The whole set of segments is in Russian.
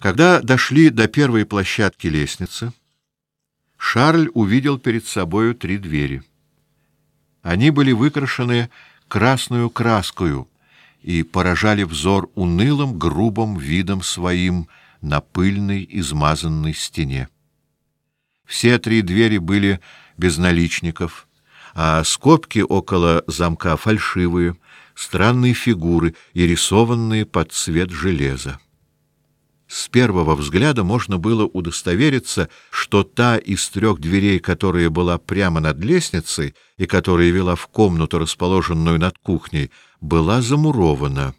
Когда дошли до первой площадки лестницы, Шарль увидел перед собою три двери. Они были выкрашены красную краскою и поражали взор унылым, грубым видом своим на пыльной, измазанной стене. Все три двери были без наличников, а скобки около замка фальшивые, странные фигуры и рисованные под цвет железа. С первого взгляда можно было удостовериться, что та из трех дверей, которая была прямо над лестницей и которая вела в комнату, расположенную над кухней, была замурована.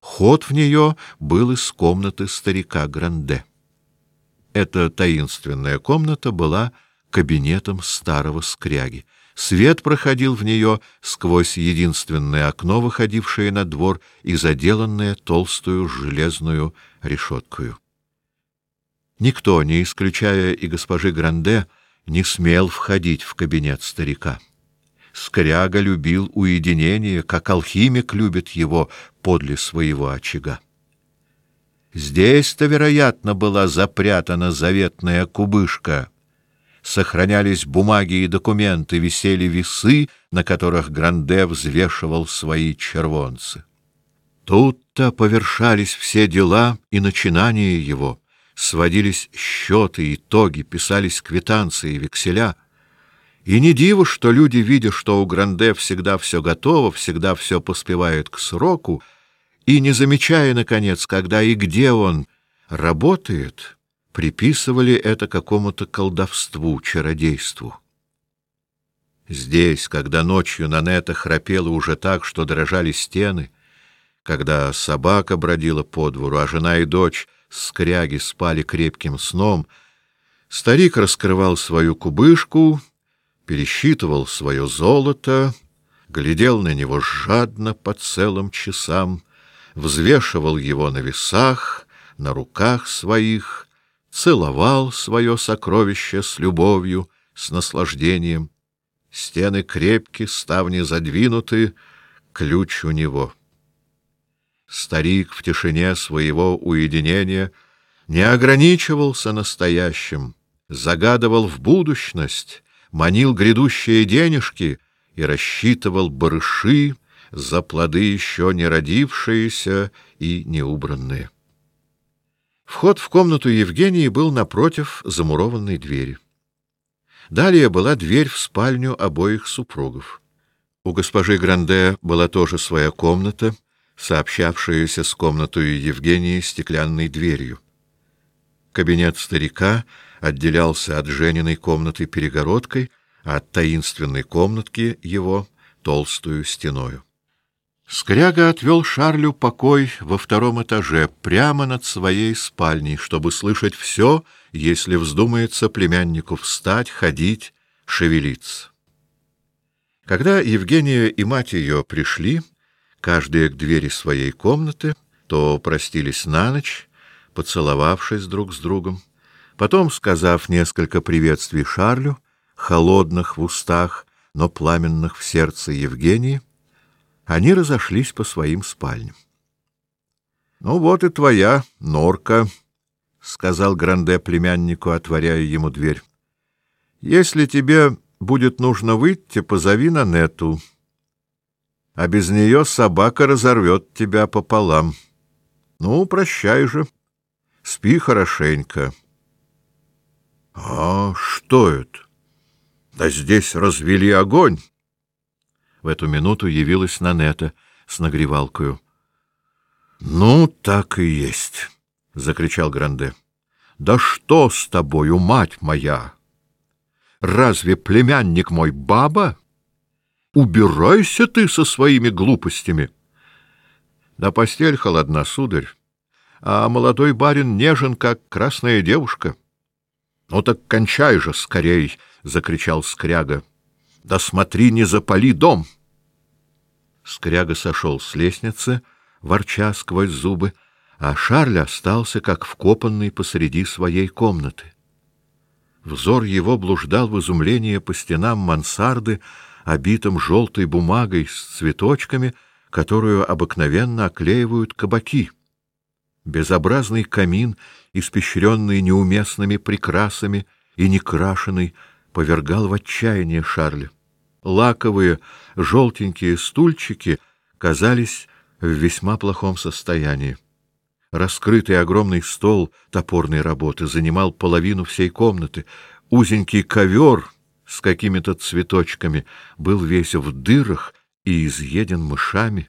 Ход в нее был из комнаты старика Гранде. Эта таинственная комната была кабинетом старого скряги. Свет проходил в нее сквозь единственное окно, выходившее на двор и заделанное толстую железную решеткою. Никто, не исключая и госпожи Гранде, не смел входить в кабинет старика. Скряга любил уединение, как алхимик любит его подле своего очага. Здесь-то, вероятно, была запрятана заветная кубышка — сохранялись бумаги и документы, висели весы, на которых Гранде взвешивал свои червонцы. Тут-то повершались все дела и начинания его, сводились счеты, итоги, писались квитанции, векселя. И не диво, что люди, видя, что у Гранде всегда все готово, всегда все поспевает к сроку, и не замечая, наконец, когда и где он работает, приписывали это какому-то колдовству, чародейству. Здесь, когда ночью Нанета храпела уже так, что дрожали стены, когда собака бродила по двору, а жена и дочь скряги спали крепким сном, старик раскрывал свою кубышку, пересчитывал свое золото, глядел на него жадно по целым часам, взвешивал его на весах, на руках своих — целовал свое сокровище с любовью, с наслаждением. Стены крепки, ставни задвинуты, ключ у него. Старик в тишине своего уединения не ограничивался настоящим, загадывал в будущность, манил грядущие денежки и рассчитывал барыши за плоды еще не родившиеся и неубранные. Вход в комнату Евгении был напротив замурованной двери. Далее была дверь в спальню обоих супругов. У госпожи Гранде была тоже своя комната, сообщавшаяся с комнатой Евгении стеклянной дверью. Кабинет старика отделялся от Жениной комнаты перегородкой, а от таинственной комнатки его — толстую стеною. Скряга отвел Шарлю покой во втором этаже, прямо над своей спальней, чтобы слышать все, если вздумается племяннику встать, ходить, шевелиться. Когда Евгения и мать ее пришли, каждая к двери своей комнаты, то простились на ночь, поцеловавшись друг с другом, потом, сказав несколько приветствий Шарлю, холодных в устах, но пламенных в сердце Евгении, они разошлись по своим спальням. — Ну вот и твоя норка, — сказал Гранде племяннику, отворяя ему дверь. — Если тебе будет нужно выйти, позови на нету, а без нее собака разорвет тебя пополам. Ну, прощай же, спи хорошенько. — А что это? Да здесь развели огонь! В эту минуту явилась Нанета с нагревалкою. — Ну, так и есть, — закричал Гранде. — Да что с тобою, мать моя? Разве племянник мой баба? Убирайся ты со своими глупостями. Да постель холодна, сударь, а молодой барин нежен, как красная девушка. — Ну так кончай же скорей! — закричал Скряга. Да смотри, не запали дом! Скряга сошел с лестницы, ворча сквозь зубы, а Шарль остался как вкопанный посреди своей комнаты. Взор его блуждал в изумлении по стенам мансарды, обитым желтой бумагой с цветочками, которую обыкновенно оклеивают кабаки. Безобразный камин, испещренный неуместными прикрасами и некрашенный, повергал в отчаяние Шарля. Лаковые, желтенькие стульчики казались в весьма плохом состоянии. Раскрытый огромный стол топорной работы занимал половину всей комнаты. Узенький ковер с какими-то цветочками был весь в дырах и изъеден мышами.